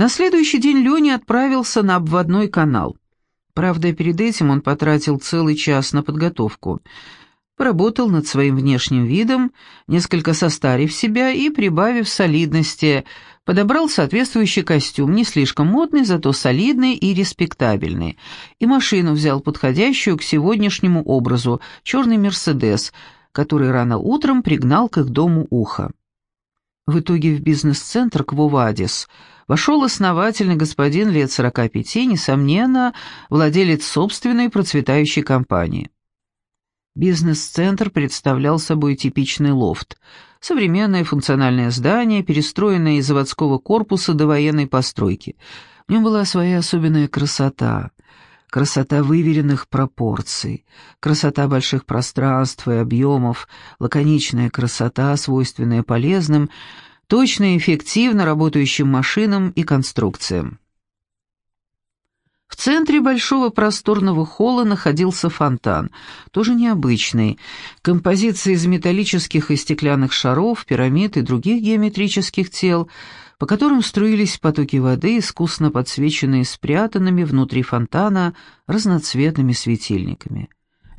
На следующий день Леня отправился на обводной канал. Правда, перед этим он потратил целый час на подготовку. Поработал над своим внешним видом, несколько состарив себя и прибавив солидности, подобрал соответствующий костюм, не слишком модный, зато солидный и респектабельный, и машину взял подходящую к сегодняшнему образу, черный «Мерседес», который рано утром пригнал к их дому ухо. В итоге в бизнес-центр Квовадис вошел основательный господин лет 45, несомненно, владелец собственной процветающей компании. Бизнес-центр представлял собой типичный лофт, современное функциональное здание, перестроенное из заводского корпуса до военной постройки. В нем была своя особенная красота — красота выверенных пропорций, красота больших пространств и объемов, лаконичная красота, свойственная полезным, точно и эффективно работающим машинам и конструкциям. В центре большого просторного холла находился фонтан, тоже необычный, композиция из металлических и стеклянных шаров, пирамид и других геометрических тел – по которым струились потоки воды, искусно подсвеченные спрятанными внутри фонтана разноцветными светильниками.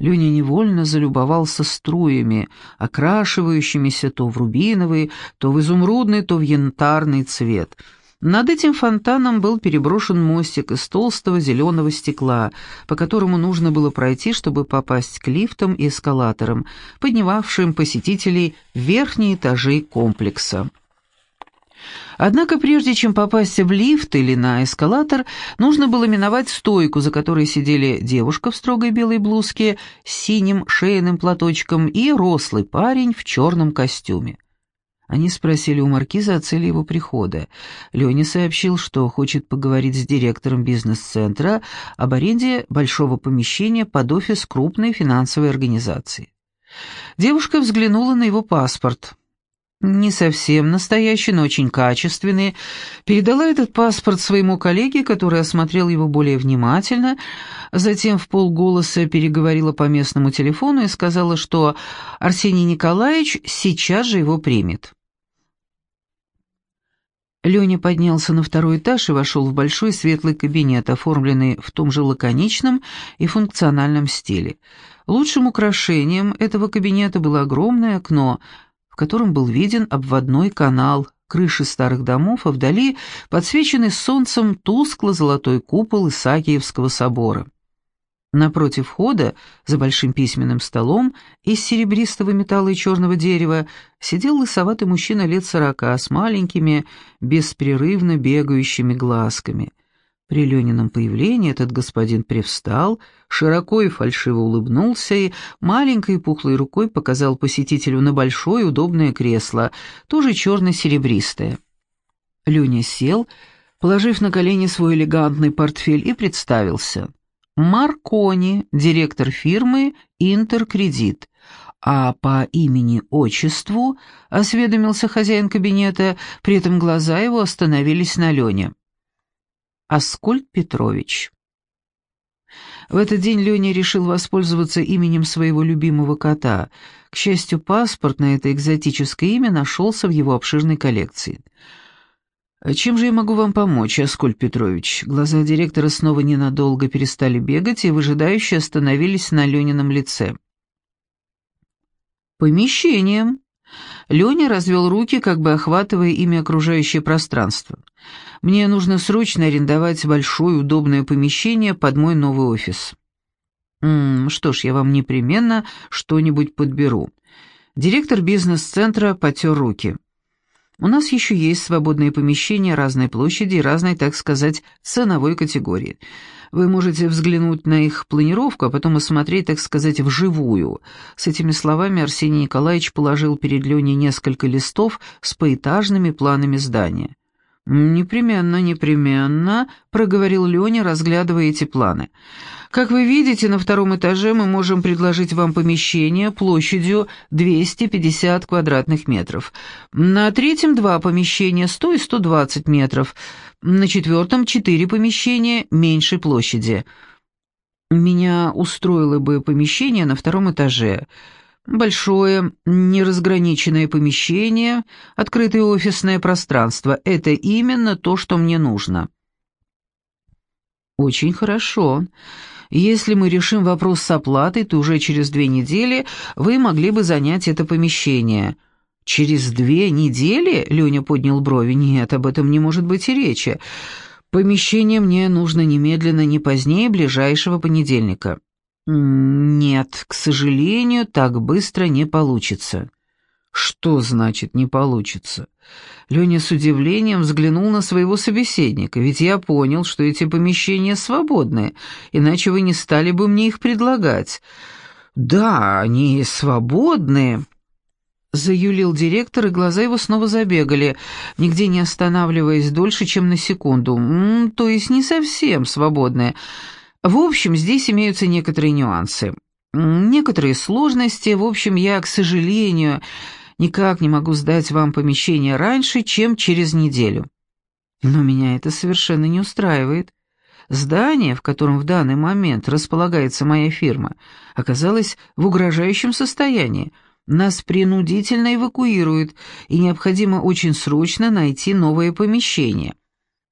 Леня невольно залюбовался струями, окрашивающимися то в рубиновый, то в изумрудный, то в янтарный цвет. Над этим фонтаном был переброшен мостик из толстого зеленого стекла, по которому нужно было пройти, чтобы попасть к лифтам и эскалаторам, поднимавшим посетителей в верхние этажи комплекса. Однако прежде чем попасть в лифт или на эскалатор, нужно было миновать стойку, за которой сидели девушка в строгой белой блузке с синим шейным платочком и рослый парень в черном костюме. Они спросили у маркиза о цели его прихода. Леня сообщил, что хочет поговорить с директором бизнес-центра об аренде большого помещения под офис крупной финансовой организации. Девушка взглянула на его паспорт не совсем настоящий, но очень качественный, передала этот паспорт своему коллеге, который осмотрел его более внимательно, затем в полголоса переговорила по местному телефону и сказала, что Арсений Николаевич сейчас же его примет. Леня поднялся на второй этаж и вошел в большой светлый кабинет, оформленный в том же лаконичном и функциональном стиле. Лучшим украшением этого кабинета было огромное окно — котором был виден обводной канал, крыши старых домов, а вдали подсвеченный солнцем тускло-золотой купол Исаакиевского собора. Напротив входа, за большим письменным столом из серебристого металла и черного дерева, сидел лысоватый мужчина лет сорока с маленькими, беспрерывно бегающими глазками. При Ленином появлении этот господин привстал, широко и фальшиво улыбнулся и маленькой пухлой рукой показал посетителю на большое удобное кресло, тоже черно-серебристое. Леня сел, положив на колени свой элегантный портфель, и представился. Маркони, директор фирмы «Интеркредит», а по имени-отчеству осведомился хозяин кабинета, при этом глаза его остановились на Лене. Аскольд Петрович. В этот день Леня решил воспользоваться именем своего любимого кота. К счастью, паспорт на это экзотическое имя нашелся в его обширной коллекции. «Чем же я могу вам помочь, Аскольд Петрович?» Глаза директора снова ненадолго перестали бегать и выжидающе остановились на Ленином лице. «Помещением», Леня развел руки, как бы охватывая ими окружающее пространство. «Мне нужно срочно арендовать большое удобное помещение под мой новый офис». «М «Что ж, я вам непременно что-нибудь подберу». Директор бизнес-центра потер руки. «У нас еще есть свободные помещения разной площади и разной, так сказать, ценовой категории. Вы можете взглянуть на их планировку, а потом осмотреть, так сказать, вживую». С этими словами Арсений Николаевич положил перед Леней несколько листов с поэтажными планами здания. «Непременно, непременно», — проговорил Леня, разглядывая эти планы. «Как вы видите, на втором этаже мы можем предложить вам помещение площадью 250 квадратных метров. На третьем два помещения 100 и 120 метров. На четвертом четыре помещения меньшей площади. Меня устроило бы помещение на втором этаже. Большое, неразграниченное помещение, открытое офисное пространство — это именно то, что мне нужно. Очень хорошо. Если мы решим вопрос с оплатой, то уже через две недели вы могли бы занять это помещение. Через две недели? Леня поднял брови. Нет, об этом не может быть и речи. Помещение мне нужно немедленно, не позднее ближайшего понедельника. Нет, к сожалению, так быстро не получится. Что значит «не получится»? Леня с удивлением взглянул на своего собеседника, ведь я понял, что эти помещения свободны, иначе вы не стали бы мне их предлагать. «Да, они свободны», — заюлил директор, и глаза его снова забегали, нигде не останавливаясь дольше, чем на секунду. «То есть не совсем свободные. В общем, здесь имеются некоторые нюансы, некоторые сложности. В общем, я, к сожалению...» никак не могу сдать вам помещение раньше, чем через неделю. Но меня это совершенно не устраивает. Здание, в котором в данный момент располагается моя фирма, оказалось в угрожающем состоянии. Нас принудительно эвакуируют, и необходимо очень срочно найти новое помещение.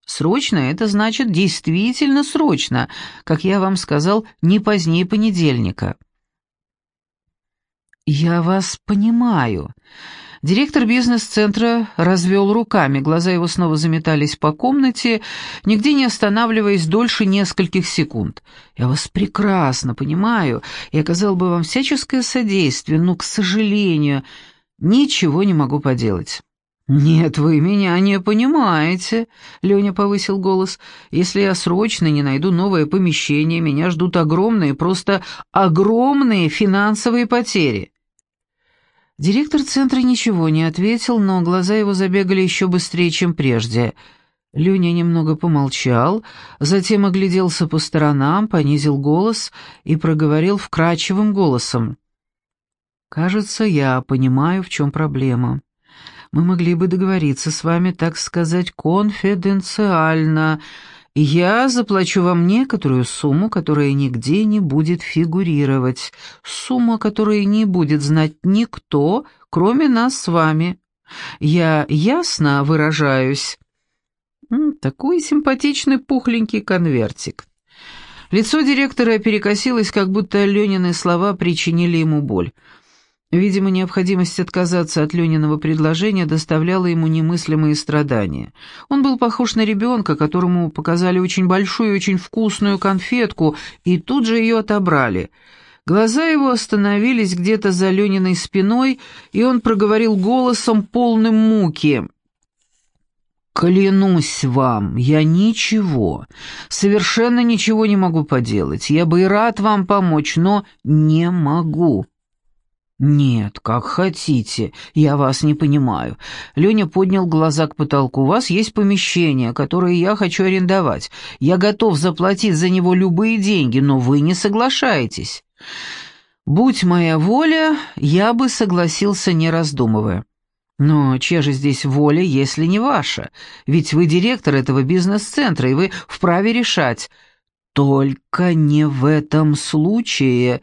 Срочно — это значит действительно срочно, как я вам сказал, не позднее понедельника. «Я вас понимаю». Директор бизнес-центра развел руками, глаза его снова заметались по комнате, нигде не останавливаясь дольше нескольких секунд. «Я вас прекрасно понимаю и оказал бы вам всяческое содействие, но, к сожалению, ничего не могу поделать». «Нет, вы меня не понимаете», — Леня повысил голос. «Если я срочно не найду новое помещение, меня ждут огромные, просто огромные финансовые потери». Директор центра ничего не ответил, но глаза его забегали еще быстрее, чем прежде. Люня немного помолчал, затем огляделся по сторонам, понизил голос и проговорил вкрадчивым голосом. «Кажется, я понимаю, в чем проблема. Мы могли бы договориться с вами, так сказать, конфиденциально, я заплачу вам некоторую сумму, которая нигде не будет фигурировать, сумма, которую не будет знать никто, кроме нас с вами. Я ясно выражаюсь. Такой симпатичный пухленький конвертик. Лицо директора перекосилось, как будто Ленины слова причинили ему боль. Видимо, необходимость отказаться от Лениного предложения доставляла ему немыслимые страдания. Он был похож на ребенка, которому показали очень большую и очень вкусную конфетку, и тут же ее отобрали. Глаза его остановились где-то за Лениной спиной, и он проговорил голосом полным муки. «Клянусь вам, я ничего, совершенно ничего не могу поделать. Я бы и рад вам помочь, но не могу». «Нет, как хотите, я вас не понимаю». Леня поднял глаза к потолку. «У вас есть помещение, которое я хочу арендовать. Я готов заплатить за него любые деньги, но вы не соглашаетесь». «Будь моя воля, я бы согласился, не раздумывая». «Но чья же здесь воля, если не ваша? Ведь вы директор этого бизнес-центра, и вы вправе решать». «Только не в этом случае»,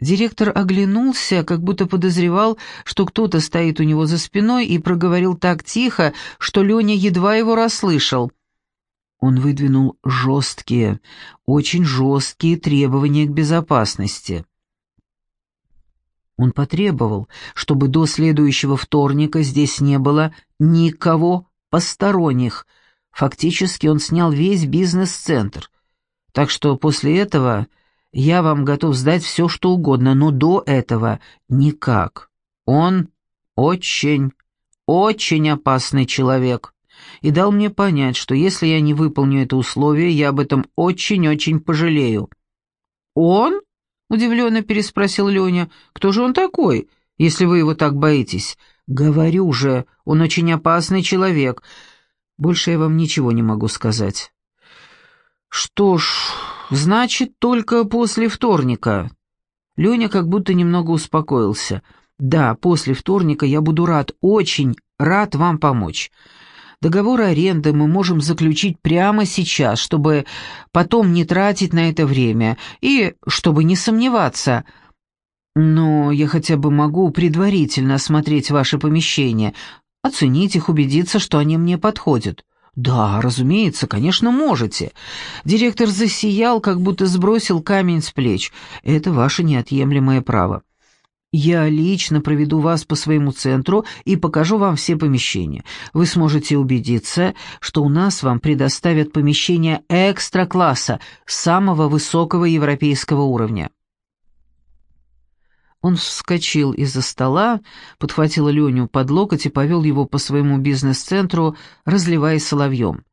Директор оглянулся, как будто подозревал, что кто-то стоит у него за спиной, и проговорил так тихо, что Леня едва его расслышал. Он выдвинул жесткие, очень жесткие требования к безопасности. Он потребовал, чтобы до следующего вторника здесь не было никого посторонних. Фактически он снял весь бизнес-центр. Так что после этого я вам готов сдать все, что угодно, но до этого никак. Он очень, очень опасный человек и дал мне понять, что если я не выполню это условие, я об этом очень-очень пожалею». «Он?» — удивленно переспросил Леня. «Кто же он такой, если вы его так боитесь?» «Говорю же, он очень опасный человек. Больше я вам ничего не могу сказать». «Что ж, Значит, только после вторника. Леня как будто немного успокоился. Да, после вторника я буду рад, очень рад вам помочь. Договор аренды мы можем заключить прямо сейчас, чтобы потом не тратить на это время и чтобы не сомневаться. Но я хотя бы могу предварительно осмотреть ваши помещения, оценить их, убедиться, что они мне подходят. Да, разумеется, конечно, можете. Директор засиял, как будто сбросил камень с плеч. Это ваше неотъемлемое право. Я лично проведу вас по своему центру и покажу вам все помещения. Вы сможете убедиться, что у нас вам предоставят помещения экстра-класса, самого высокого европейского уровня. Он вскочил из-за стола, подхватил Леню под локоть и повел его по своему бизнес-центру, разливаясь соловьем.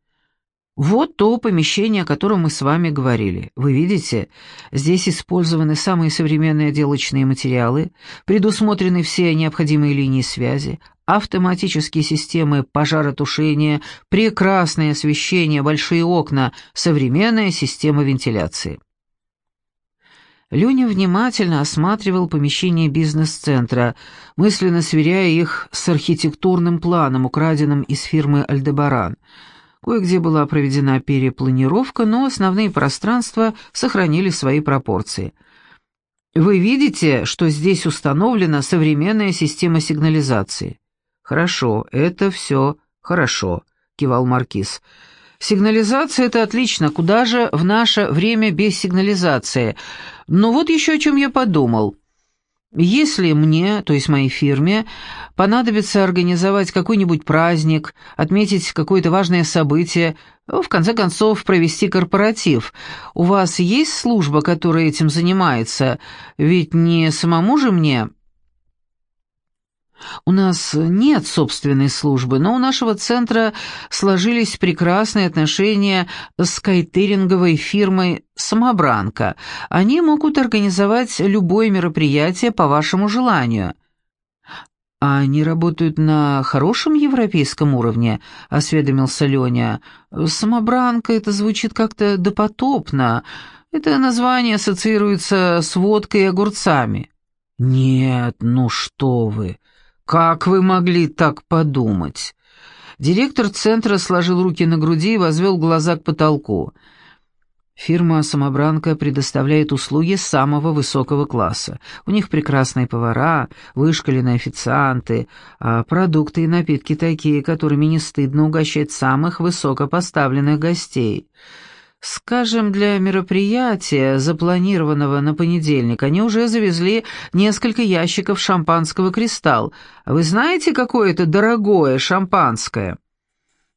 Вот то помещение, о котором мы с вами говорили. Вы видите, здесь использованы самые современные отделочные материалы, предусмотрены все необходимые линии связи, автоматические системы пожаротушения, прекрасное освещение, большие окна, современная система вентиляции. Леня внимательно осматривал помещение бизнес-центра, мысленно сверяя их с архитектурным планом, украденным из фирмы «Альдебаран». Кое-где была проведена перепланировка, но основные пространства сохранили свои пропорции. Вы видите, что здесь установлена современная система сигнализации? Хорошо, это все хорошо, кивал маркиз. Сигнализация — это отлично, куда же в наше время без сигнализации? Но вот еще о чем я подумал. Если мне, то есть моей фирме, понадобится организовать какой-нибудь праздник, отметить какое-то важное событие, в конце концов провести корпоратив, у вас есть служба, которая этим занимается? Ведь не самому же мне... У нас нет собственной службы, но у нашего центра сложились прекрасные отношения с кайтеринговой фирмой «Самобранка». Они могут организовать любое мероприятие по вашему желанию. «А они работают на хорошем европейском уровне?» — осведомился Леня. «Самобранка» — это звучит как-то допотопно. Это название ассоциируется с водкой и огурцами. «Нет, ну что вы!» «Как вы могли так подумать?» Директор центра сложил руки на груди и возвел глаза к потолку. Фирма «Самобранка» предоставляет услуги самого высокого класса. У них прекрасные повара, вышкаленные официанты, а продукты и напитки такие, которыми не стыдно угощать самых высокопоставленных гостей. Скажем, для мероприятия, запланированного на понедельник, они уже завезли несколько ящиков шампанского «Кристалл». Вы знаете, какое это дорогое шампанское?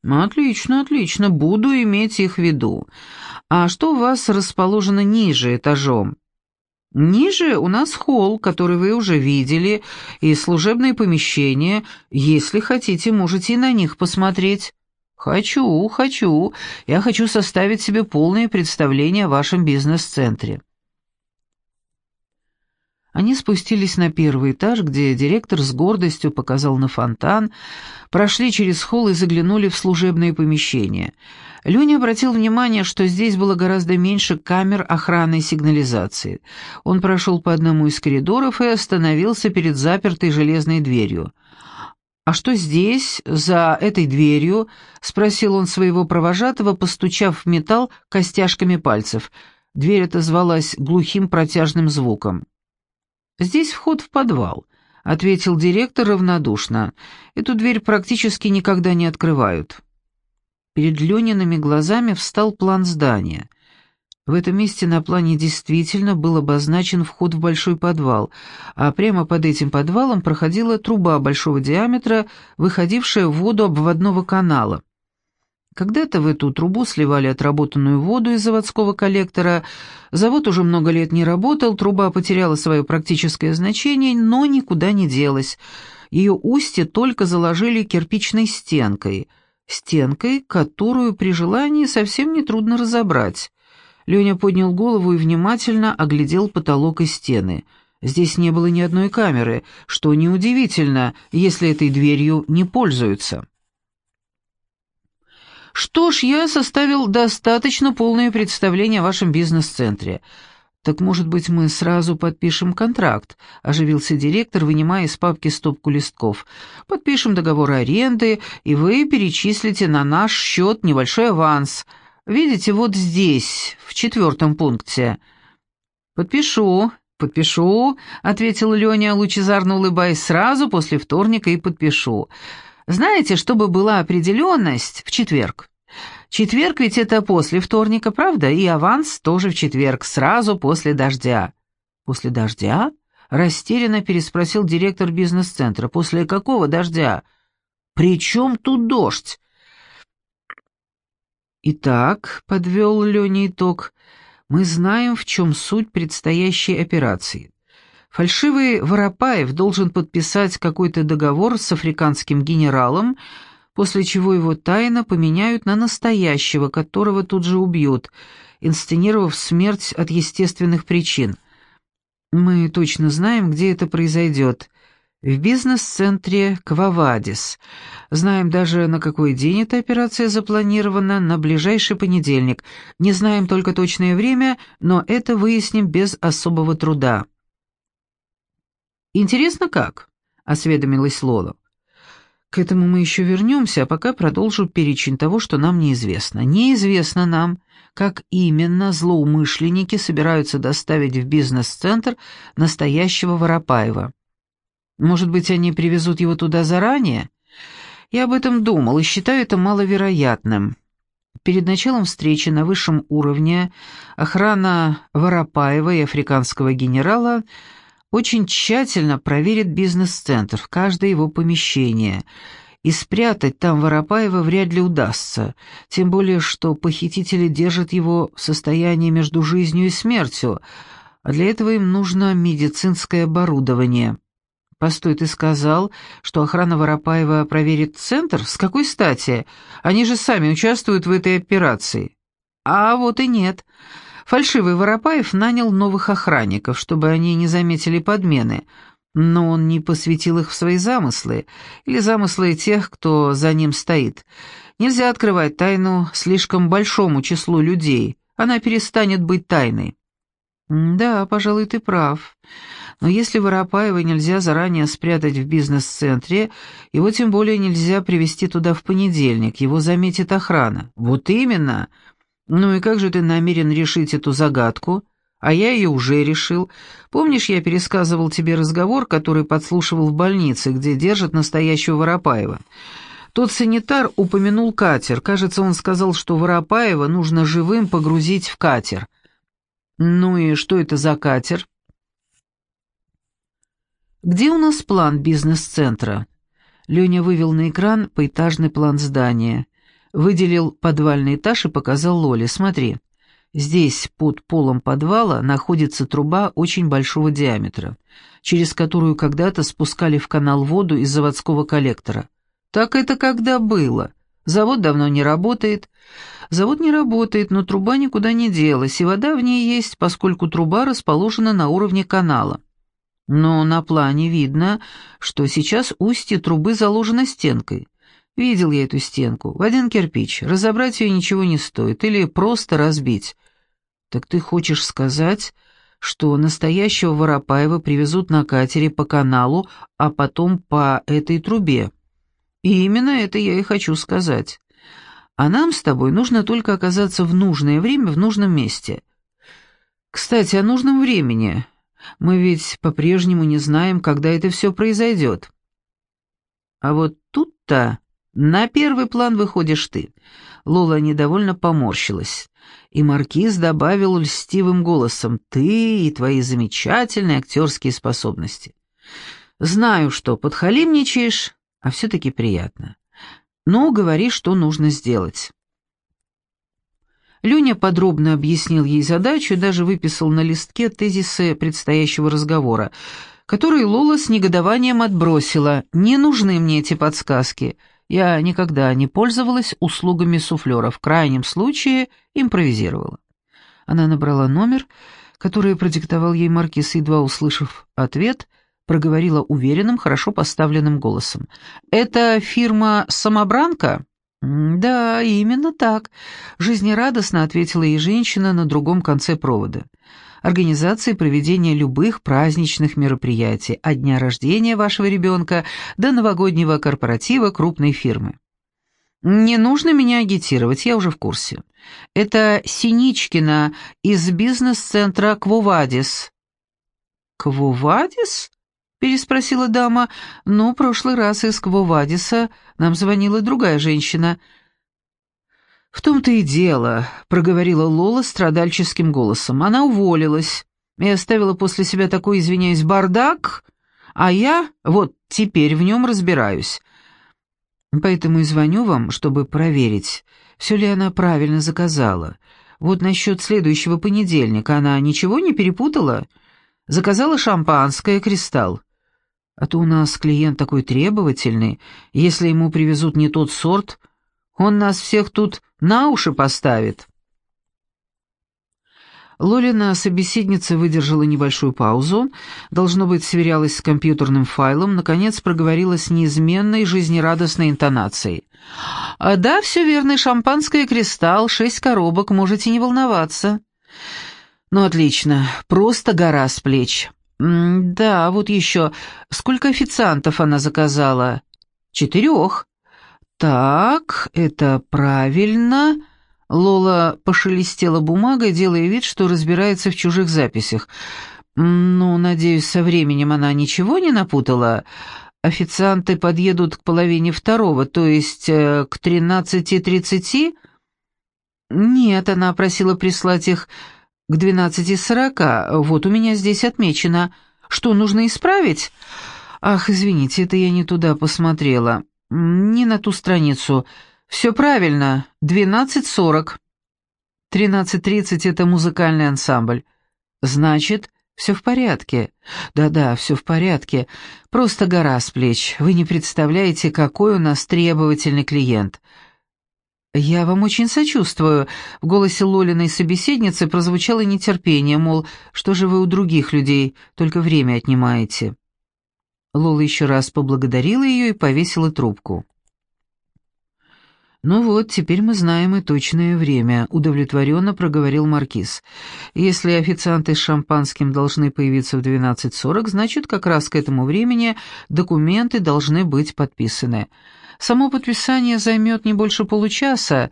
Отлично, отлично, буду иметь их в виду. А что у вас расположено ниже этажом? Ниже у нас холл, который вы уже видели, и служебные помещения. Если хотите, можете и на них посмотреть. «Хочу, хочу. Я хочу составить себе полное представление о вашем бизнес-центре». Они спустились на первый этаж, где директор с гордостью показал на фонтан, прошли через холл и заглянули в служебные помещения. Люня обратил внимание, что здесь было гораздо меньше камер охраны и сигнализации. Он прошел по одному из коридоров и остановился перед запертой железной дверью. «А что здесь, за этой дверью?» — спросил он своего провожатого, постучав в металл костяшками пальцев. Дверь отозвалась глухим протяжным звуком. «Здесь вход в подвал», — ответил директор равнодушно. «Эту дверь практически никогда не открывают». Перед Лениными глазами встал план здания — в этом месте на плане действительно был обозначен вход в большой подвал, а прямо под этим подвалом проходила труба большого диаметра, выходившая в воду обводного канала. Когда-то в эту трубу сливали отработанную воду из заводского коллектора. Завод уже много лет не работал, труба потеряла свое практическое значение, но никуда не делась. Ее устье только заложили кирпичной стенкой, стенкой, которую при желании совсем нетрудно разобрать. Леня поднял голову и внимательно оглядел потолок и стены. Здесь не было ни одной камеры, что неудивительно, если этой дверью не пользуются. «Что ж, я составил достаточно полное представление о вашем бизнес-центре. Так, может быть, мы сразу подпишем контракт?» — оживился директор, вынимая из папки стопку листков. «Подпишем договор аренды, и вы перечислите на наш счет небольшой аванс — Видите, вот здесь, в четвертом пункте. Подпишу, «Подпишу», — ответил Леня, лучезарно улыбаясь, «сразу после вторника и подпишу. Знаете, чтобы была определенность, в четверг. Четверг ведь это после вторника, правда? И аванс тоже в четверг, сразу после дождя». «После дождя?» — растерянно переспросил директор бизнес-центра. «После какого дождя?» «При чем тут дождь?» «Итак», — подвел Леня итог, — «мы знаем, в чем суть предстоящей операции. Фальшивый Воропаев должен подписать какой-то договор с африканским генералом, после чего его тайно поменяют на настоящего, которого тут же убьют, инсценировав смерть от естественных причин. Мы точно знаем, где это произойдет. В бизнес-центре Квавадис. Знаем даже, на какой день эта операция запланирована, на ближайший понедельник. Не знаем только точное время, но это выясним без особого труда. «Интересно, как?» — осведомилась Лола. «К этому мы еще вернемся, а пока продолжу перечень того, что нам неизвестно. Неизвестно нам, как именно злоумышленники собираются доставить в бизнес-центр настоящего Воропаева». Может быть, они привезут его туда заранее? Я об этом думал и считаю это маловероятным. Перед началом встречи на высшем уровне охрана Воропаева и африканского генерала очень тщательно проверит бизнес-центр, в каждое его помещение, и спрятать там Воропаева вряд ли удастся, тем более что похитители держат его в состоянии между жизнью и смертью, а для этого им нужно медицинское оборудование. «Постой, ты сказал, что охрана Воропаева проверит центр? С какой стати? Они же сами участвуют в этой операции». «А вот и нет. Фальшивый Воропаев нанял новых охранников, чтобы они не заметили подмены, но он не посвятил их в свои замыслы, или замыслы тех, кто за ним стоит. Нельзя открывать тайну слишком большому числу людей, она перестанет быть тайной». «Да, пожалуй, ты прав». Но если Воропаева нельзя заранее спрятать в бизнес-центре, его тем более нельзя привести туда в понедельник, его заметит охрана. Вот именно. Ну и как же ты намерен решить эту загадку? А я ее уже решил. Помнишь, я пересказывал тебе разговор, который подслушивал в больнице, где держат настоящего Воропаева? Тот санитар упомянул катер. Кажется, он сказал, что Воропаева нужно живым погрузить в катер. Ну и что это за катер? «Где у нас план бизнес-центра?» Леня вывел на экран поэтажный план здания, выделил подвальный этаж и показал Лоле. «Смотри, здесь под полом подвала находится труба очень большого диаметра, через которую когда-то спускали в канал воду из заводского коллектора. Так это когда было? Завод давно не работает». Завод не работает, но труба никуда не делась, и вода в ней есть, поскольку труба расположена на уровне канала. Но на плане видно, что сейчас устье трубы заложено стенкой. Видел я эту стенку, в один кирпич. Разобрать ее ничего не стоит, или просто разбить. Так ты хочешь сказать, что настоящего Воропаева привезут на катере по каналу, а потом по этой трубе? И именно это я и хочу сказать. А нам с тобой нужно только оказаться в нужное время в нужном месте. Кстати, о нужном времени. Мы ведь по-прежнему не знаем, когда это все произойдет. А вот тут-то на первый план выходишь ты. Лола недовольно поморщилась. И маркиз добавил льстивым голосом, «Ты и твои замечательные актерские способности. Знаю, что подхалимничаешь, а все-таки приятно. Ну, говори, что нужно сделать». Леня подробно объяснил ей задачу и даже выписал на листке тезисы предстоящего разговора, которые Лола с негодованием отбросила. «Не нужны мне эти подсказки. Я никогда не пользовалась услугами суфлера, в крайнем случае импровизировала». Она набрала номер, который продиктовал ей Маркиз, едва услышав ответ, проговорила уверенным, хорошо поставленным голосом. «Это фирма «Самобранка»?» «Да, именно так», — жизнерадостно ответила ей женщина на другом конце провода. «Организация проведения любых праздничных мероприятий, от дня рождения вашего ребенка до новогоднего корпоратива крупной фирмы». «Не нужно меня агитировать, я уже в курсе. Это Синичкина из бизнес-центра «Квовадис». Квовадис?» — переспросила дама. «Ну, прошлый раз из Квовадиса нам звонила другая женщина». «В том-то и дело», — проговорила Лола страдальческим голосом. «Она уволилась и оставила после себя такой, извиняюсь, бардак, а я вот теперь в нем разбираюсь. Поэтому и звоню вам, чтобы проверить, все ли она правильно заказала. Вот насчет следующего понедельника она ничего не перепутала? Заказала шампанское, кристалл. А то у нас клиент такой требовательный, если ему привезут не тот сорт, он нас всех тут на уши поставит». Лолина собеседница выдержала небольшую паузу, должно быть, сверялась с компьютерным файлом, наконец проговорила с неизменной жизнерадостной интонацией. «А «Да, все верно, шампанское кристалл, шесть коробок, можете не волноваться». «Ну, отлично, просто гора с плеч». «Да, вот еще. Сколько официантов она заказала?» «Четырех». «Так, это правильно». Лола пошелестела бумагой, делая вид, что разбирается в чужих записях. «Ну, надеюсь, со временем она ничего не напутала. Официанты подъедут к половине второго, то есть э, к тринадцати тридцати?» «Нет, она просила прислать их к двенадцати сорока. Вот у меня здесь отмечено. Что нужно исправить?» «Ах, извините, это я не туда посмотрела. Не на ту страницу». «Все правильно. Двенадцать сорок». «Тринадцать тридцать — это музыкальный ансамбль». «Значит, все в порядке». «Да-да, все в порядке. Просто гора с плеч. Вы не представляете, какой у нас требовательный клиент». «Я вам очень сочувствую», — в голосе Лолиной собеседницы прозвучало нетерпение, мол, что же вы у других людей, только время отнимаете. Лола еще раз поблагодарила ее и повесила трубку. «Ну вот, теперь мы знаем и точное время», — удовлетворенно проговорил Маркиз. «Если официанты с шампанским должны появиться в 12.40, значит, как раз к этому времени документы должны быть подписаны. Само подписание займет не больше получаса.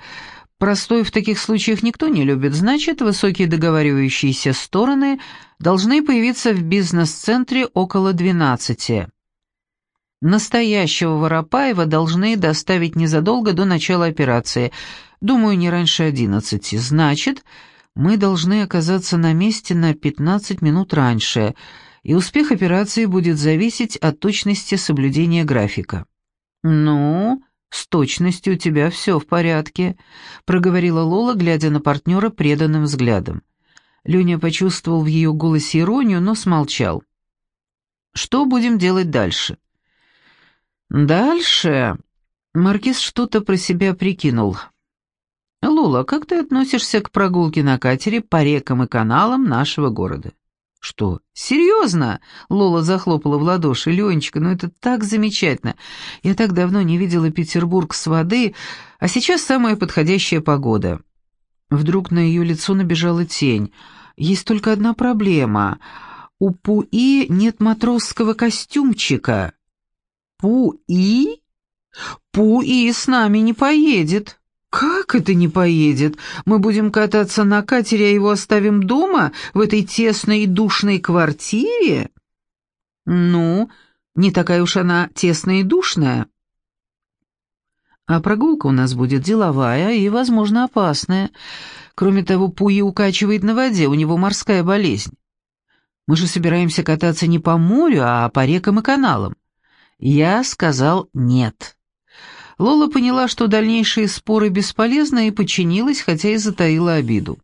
Простой в таких случаях никто не любит, значит, высокие договаривающиеся стороны должны появиться в бизнес-центре около 12. Настоящего Воропаева должны доставить незадолго до начала операции. Думаю, не раньше одиннадцати. Значит, мы должны оказаться на месте на 15 минут раньше, и успех операции будет зависеть от точности соблюдения графика. «Ну, с точностью у тебя все в порядке», — проговорила Лола, глядя на партнера преданным взглядом. Леня почувствовал в ее голосе иронию, но смолчал. «Что будем делать дальше?» Дальше Маркиз что-то про себя прикинул. «Лула, как ты относишься к прогулке на катере по рекам и каналам нашего города?» «Что, серьезно?» — Лола захлопала в ладоши. «Ленечка, ну это так замечательно! Я так давно не видела Петербург с воды, а сейчас самая подходящая погода». Вдруг на ее лицо набежала тень. «Есть только одна проблема. У Пуи нет матросского костюмчика». Пу-И? Пу-И с нами не поедет. Как это не поедет? Мы будем кататься на катере, а его оставим дома, в этой тесной и душной квартире? Ну, не такая уж она тесная и душная. А прогулка у нас будет деловая и, возможно, опасная. Кроме того, Пуи укачивает на воде, у него морская болезнь. Мы же собираемся кататься не по морю, а по рекам и каналам. Я сказал «нет». Лола поняла, что дальнейшие споры бесполезны, и подчинилась, хотя и затаила обиду.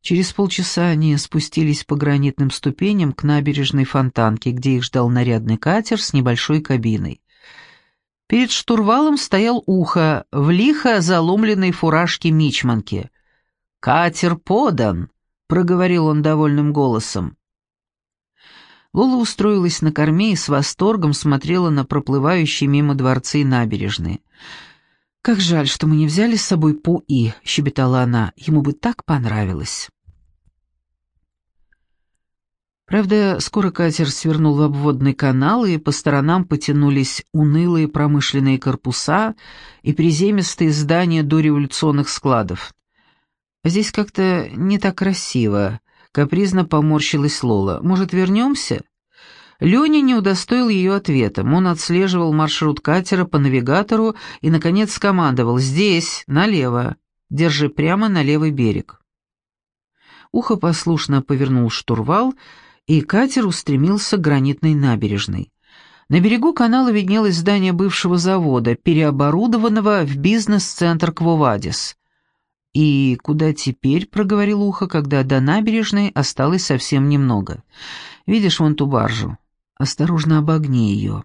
Через полчаса они спустились по гранитным ступеням к набережной фонтанке, где их ждал нарядный катер с небольшой кабиной. Перед штурвалом стоял ухо в лихо заломленной фуражке мичманки. «Катер подан», — проговорил он довольным голосом. Лола устроилась на корме и с восторгом смотрела на проплывающие мимо дворцы и набережные. «Как жаль, что мы не взяли с собой Пу-И», — щебетала она, — «ему бы так понравилось». Правда, скоро катер свернул в обводный канал, и по сторонам потянулись унылые промышленные корпуса и приземистые здания дореволюционных складов. «Здесь как-то не так красиво», Капризно поморщилась Лола. «Может, вернемся?» Леня не удостоил ее ответом. Он отслеживал маршрут катера по навигатору и, наконец, скомандовал «Здесь, налево. Держи прямо на левый берег». Ухо послушно повернул штурвал, и катер устремился к гранитной набережной. На берегу канала виднелось здание бывшего завода, переоборудованного в бизнес-центр Квовадис. «И куда теперь?» — проговорил Ухо, когда до набережной осталось совсем немного. «Видишь вон ту баржу? Осторожно обогни ее».